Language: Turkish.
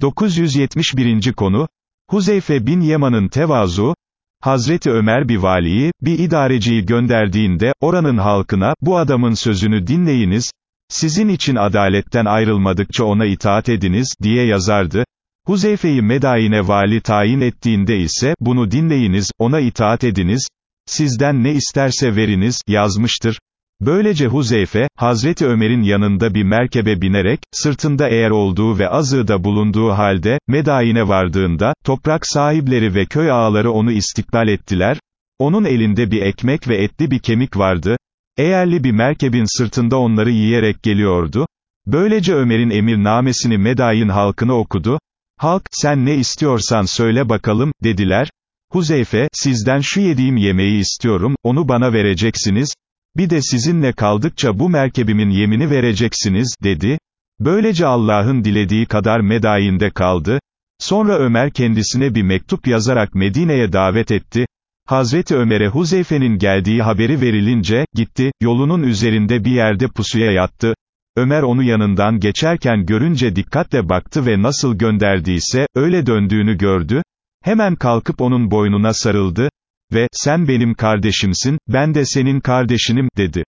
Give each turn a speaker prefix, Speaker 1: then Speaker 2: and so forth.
Speaker 1: 971. konu, Huzeyfe bin Yaman'ın tevazu, Hazreti Ömer bir valiyi, bir idareciyi gönderdiğinde, oranın halkına, bu adamın sözünü dinleyiniz, sizin için adaletten ayrılmadıkça ona itaat ediniz, diye yazardı. Huzeyfe'yi Medain'e vali tayin ettiğinde ise, bunu dinleyiniz, ona itaat ediniz, sizden ne isterse veriniz, yazmıştır. Böylece Huzeyfe, Hazreti Ömer'in yanında bir merkebe binerek, sırtında eğer olduğu ve azığda bulunduğu halde, Medain'e vardığında, toprak sahipleri ve köy ağaları onu istikbal ettiler, onun elinde bir ekmek ve etli bir kemik vardı, eğerli bir merkebin sırtında onları yiyerek geliyordu, böylece Ömer'in emirnamesini Medain halkına okudu, halk, sen ne istiyorsan söyle bakalım, dediler, Huzeyfe, sizden şu yediğim yemeği istiyorum, onu bana vereceksiniz, bir de sizinle kaldıkça bu merkebimin yemini vereceksiniz, dedi. Böylece Allah'ın dilediği kadar Medain'de kaldı. Sonra Ömer kendisine bir mektup yazarak Medine'ye davet etti. Hazreti Ömer'e Huzeyfe'nin geldiği haberi verilince, gitti, yolunun üzerinde bir yerde pusuya yattı. Ömer onu yanından geçerken görünce dikkatle baktı ve nasıl gönderdiyse, öyle döndüğünü gördü. Hemen kalkıp onun boynuna sarıldı ve, sen benim kardeşimsin, ben de senin kardeşinim, dedi.